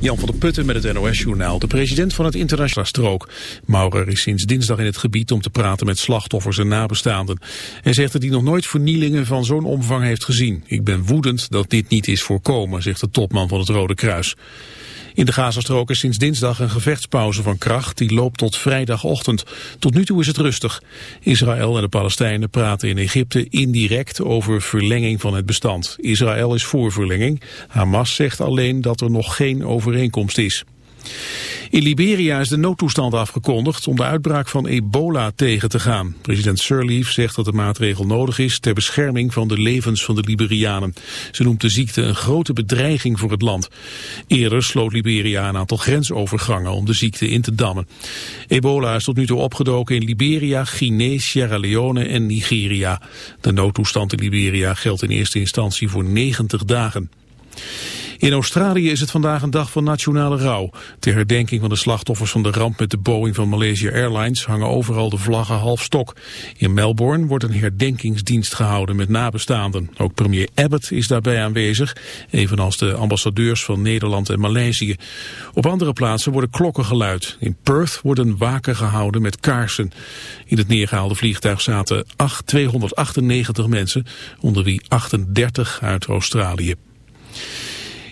Jan van der Putten met het NOS-journaal. De president van het internationale strook. Maurer is sinds dinsdag in het gebied om te praten met slachtoffers en nabestaanden. Hij zegt dat hij nog nooit vernielingen van zo'n omvang heeft gezien. Ik ben woedend dat dit niet is voorkomen, zegt de topman van het Rode Kruis. In de Gazastrook is sinds dinsdag een gevechtspauze van kracht. Die loopt tot vrijdagochtend. Tot nu toe is het rustig. Israël en de Palestijnen praten in Egypte indirect over verlenging van het bestand. Israël is voor verlenging. Hamas zegt alleen dat er nog geen overeenkomst is. In Liberia is de noodtoestand afgekondigd om de uitbraak van ebola tegen te gaan. President Sirleaf zegt dat de maatregel nodig is ter bescherming van de levens van de Liberianen. Ze noemt de ziekte een grote bedreiging voor het land. Eerder sloot Liberia een aantal grensovergangen om de ziekte in te dammen. Ebola is tot nu toe opgedoken in Liberia, Guinea, Sierra Leone en Nigeria. De noodtoestand in Liberia geldt in eerste instantie voor 90 dagen. In Australië is het vandaag een dag van nationale rouw. Ter herdenking van de slachtoffers van de ramp met de Boeing van Malaysia Airlines hangen overal de vlaggen half stok. In Melbourne wordt een herdenkingsdienst gehouden met nabestaanden. Ook premier Abbott is daarbij aanwezig, evenals de ambassadeurs van Nederland en Maleisië. Op andere plaatsen worden klokken geluid. In Perth worden waken gehouden met kaarsen. In het neergehaalde vliegtuig zaten 8, 298 mensen, onder wie 38 uit Australië.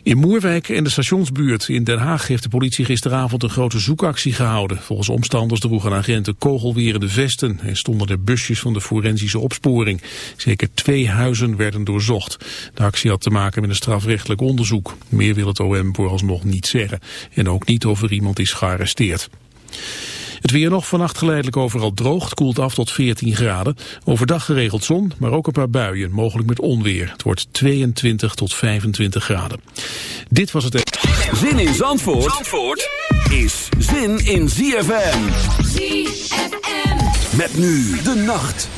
In Moerwijk en de stationsbuurt in Den Haag heeft de politie gisteravond een grote zoekactie gehouden. Volgens omstanders droegen agenten kogelwerende vesten en stonden er busjes van de forensische opsporing. Zeker twee huizen werden doorzocht. De actie had te maken met een strafrechtelijk onderzoek. Meer wil het OM vooralsnog niet zeggen. En ook niet of er iemand is gearresteerd. Het weer nog vannacht geleidelijk overal droog. koelt af tot 14 graden. Overdag geregeld zon, maar ook een paar buien. Mogelijk met onweer. Het wordt 22 tot 25 graden. Dit was het... Zin in Zandvoort, Zandvoort is zin in ZFM. ZFM. Met nu de nacht.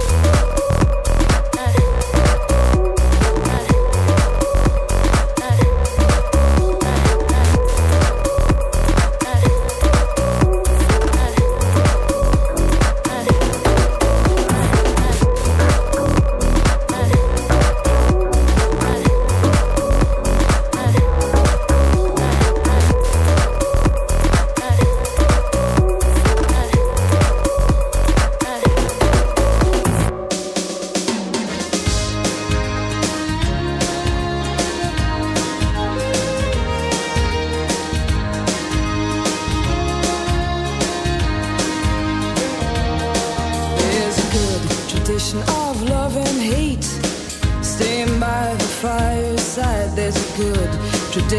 Thank you.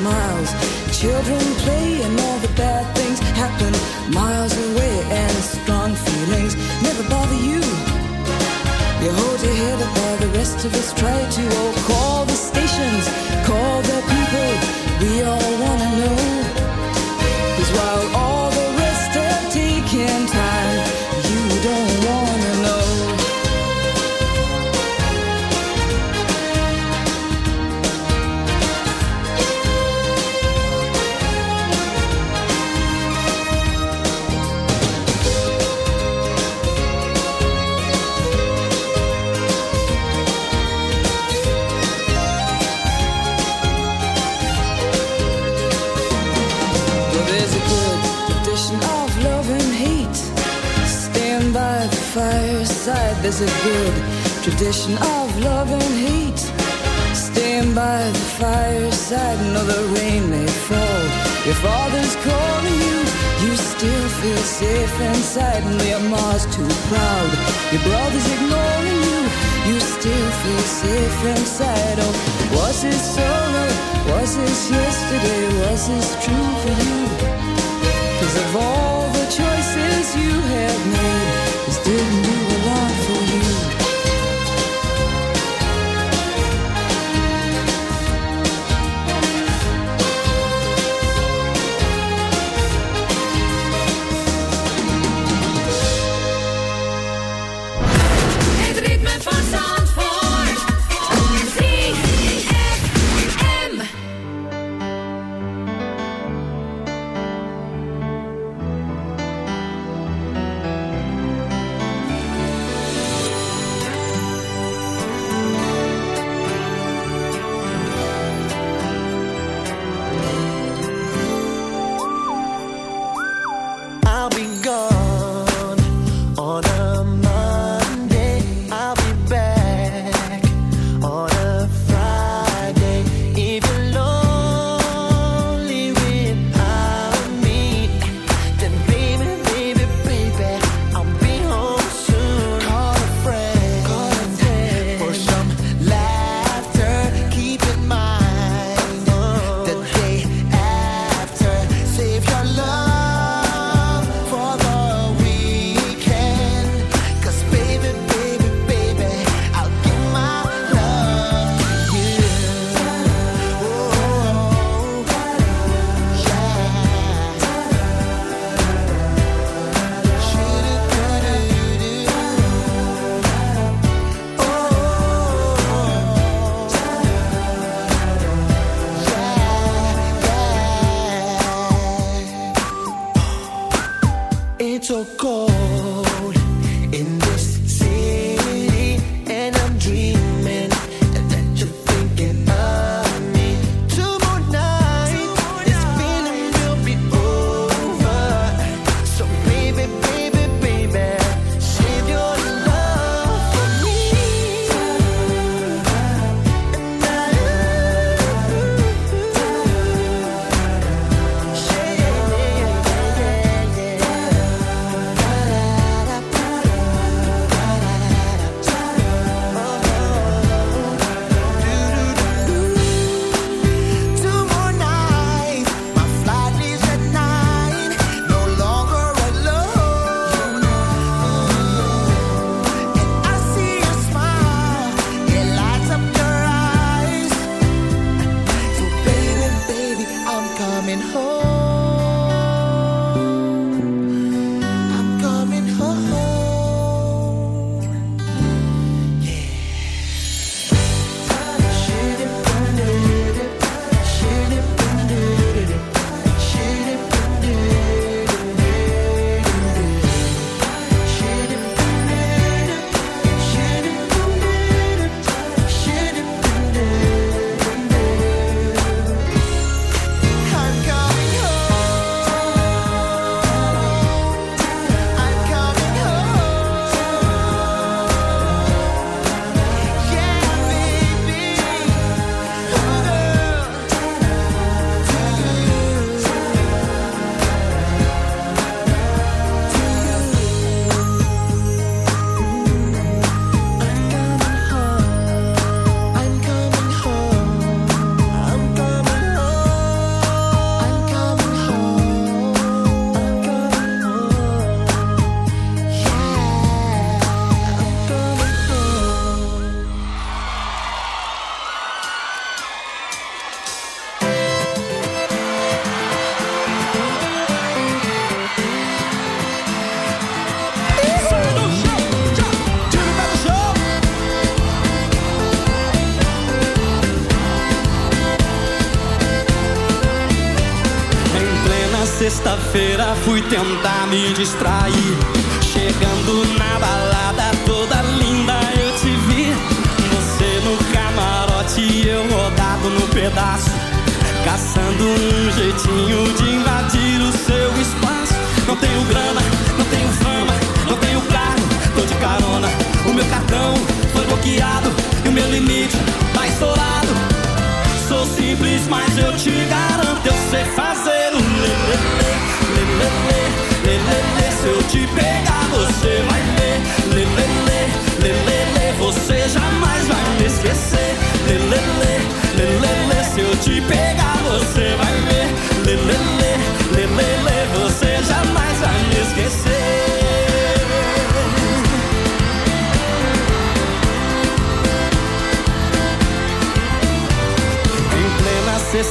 smiles. Children play and all the bad things happen miles away and strong feelings never bother you. You hold your head up while the rest of us try to all call. side and their ma's too proud. Your brother's ignoring you, you still feel safe inside. Oh, was this summer? Was this yesterday? Was this true for you? tentar me distrair.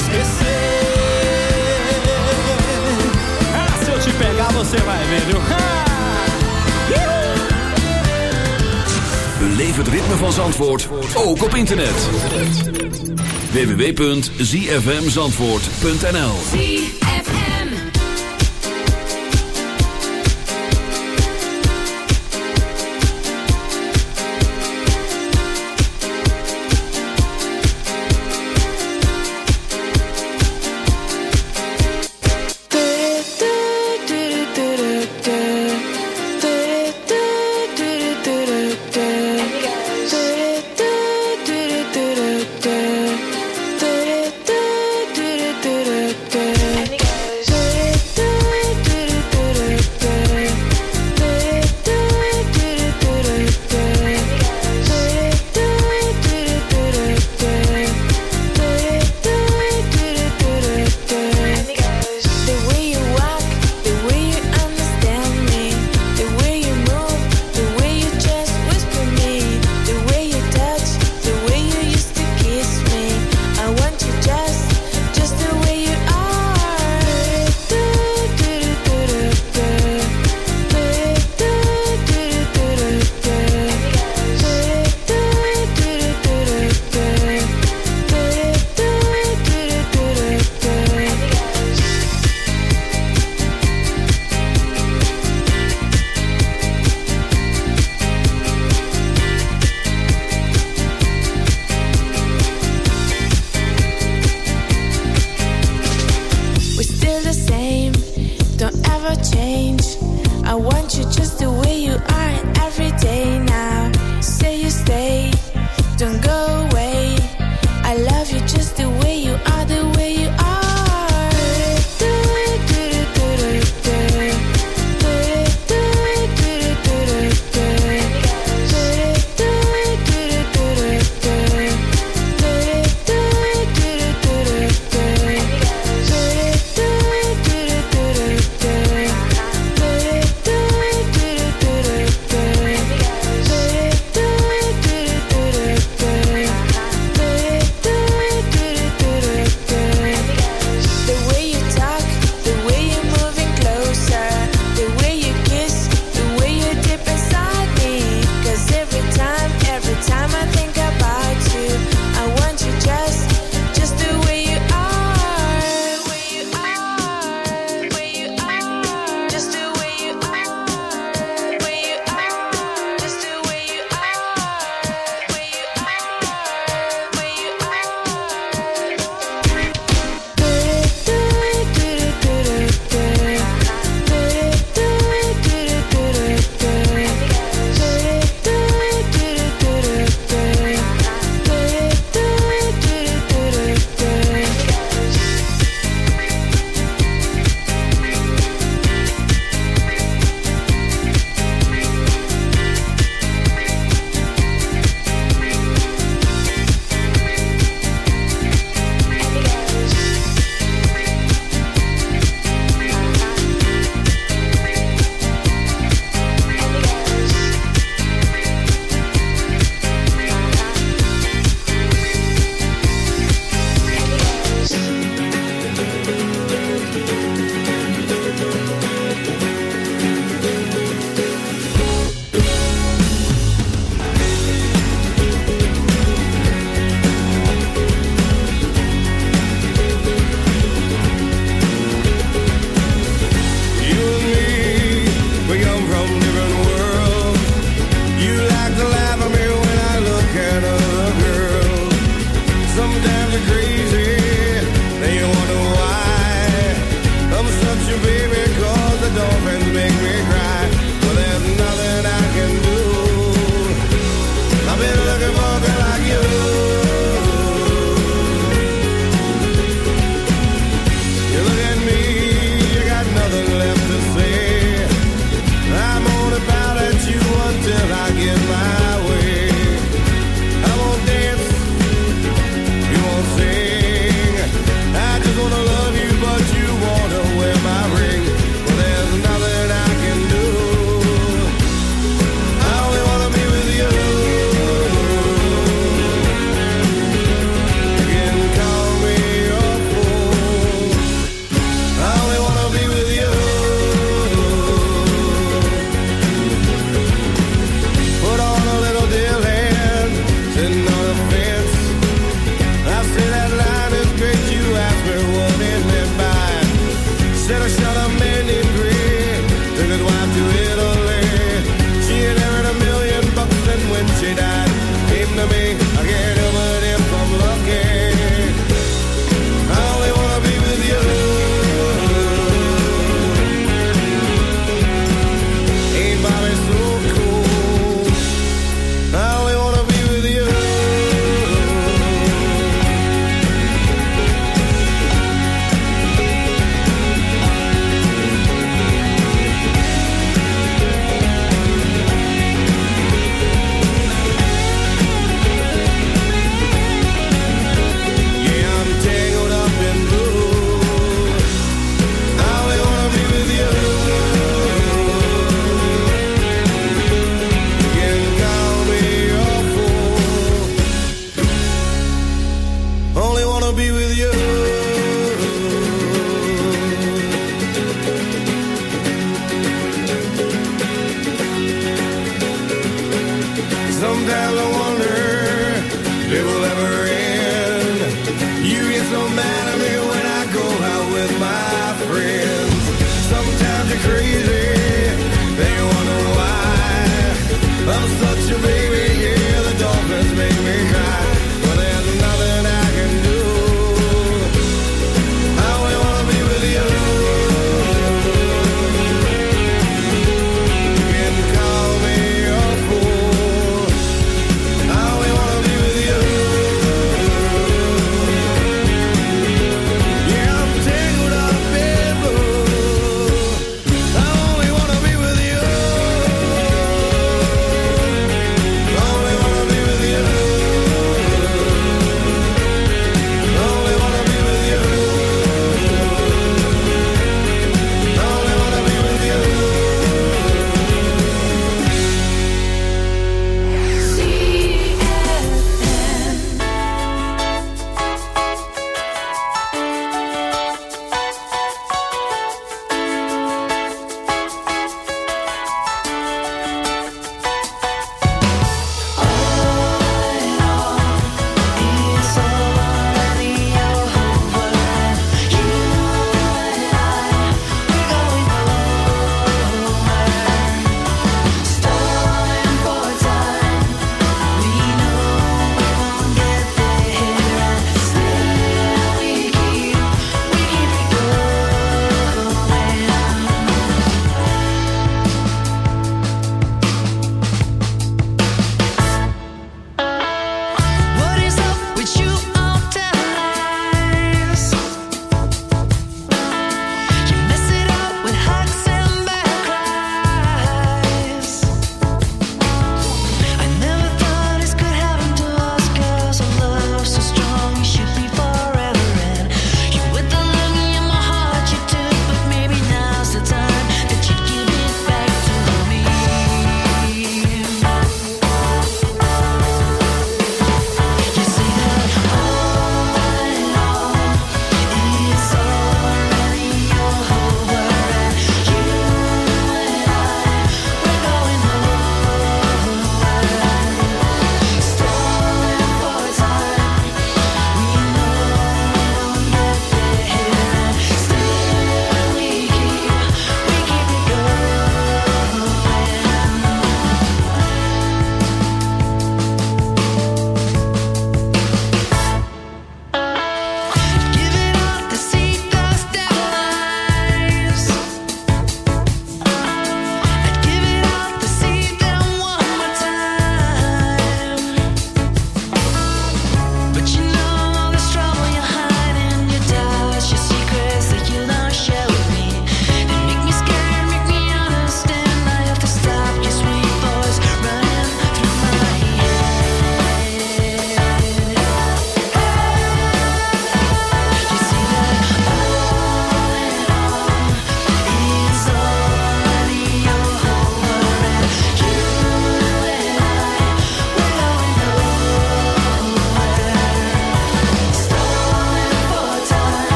Esquecer. Ah, se eu te pegar você vai ver? Beleef het ritme van Zandvoort, ook op internet. www.zfmzandvoort.nl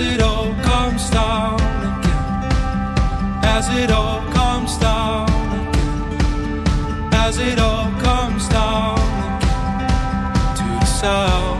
it all comes down again, as it all comes down again, as it all comes down again. To the sound.